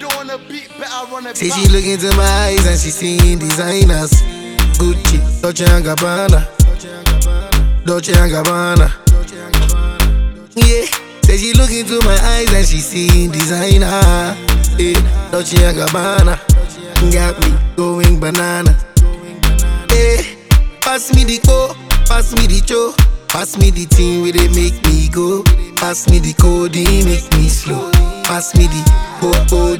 the beat, better run it Say she look into my eyes and she seeing designers. Gucci, Dolce and Gabbana, Dolce and Gabbana. Yeah. Say she look into my eyes and she seeing designer. Yeah. Dolce and Gabbana, got me going banana. Yeah. Pass me the co, pass me the cho, pass me the thing where they make me go. Pass me the code, make me slow. Pass me the oh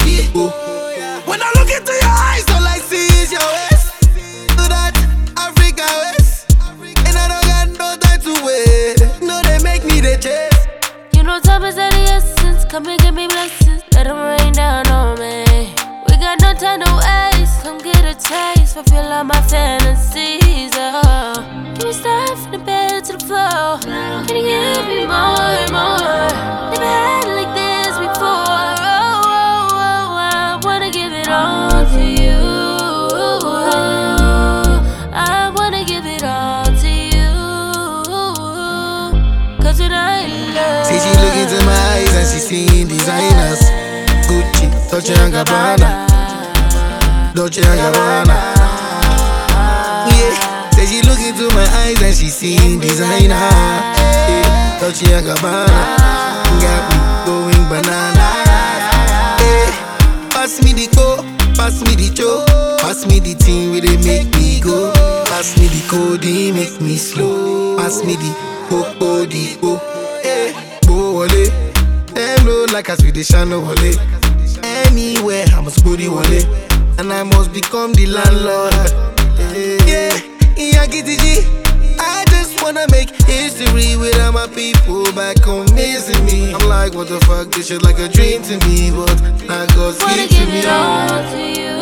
You know time is of the essence. Come and give me blessings. Let them rain down on me. We got no time to waste. Come get a taste. Fulfill all my fantasies. Oh. She seeing designers. Gucci, Dolce and Gabbana, Dolce and Gabbana. Yeah. Say she look into my eyes and she seeing designer. Yeah. Dolce and Gabbana, got me going banana. Yeah. Pass me the co, pass me the cho, pass me the thing where they make me go. Pass me the code, make me slow. Pass me the oh oh the oh. Like as we dey shine no wale. Anywhere I must go the wale, and I must become the landlord. Yeah, yeah, I just wanna make history with all my people back home missing me. I'm like, what the fuck, this shit like a dream to me, but I God's gift to give me. it all to you.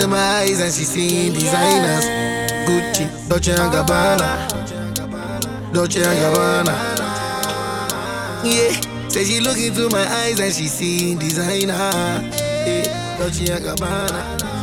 Into my eyes and she seeing designers. Gucci, Dolce and Gabbana, Dolce and Gabbana. Yeah. Say she look into my eyes and she seeing designer. Yeah. Dolce and Gabbana.